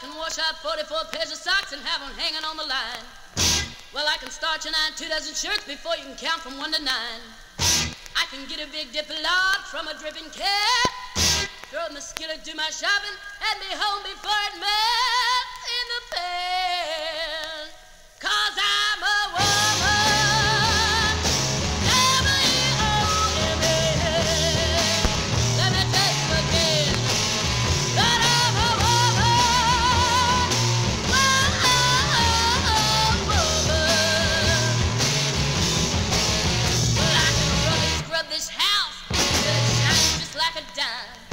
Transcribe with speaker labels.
Speaker 1: can wash out 44 pairs of socks and have them hanging on the line. Well, I can starch you nine two dozen shirts before you can count from one to nine. I can get a big dip dipper log from a dripping cat. Throw in the skillet, do my shopping, and be home before. this house. Shine just like a dime.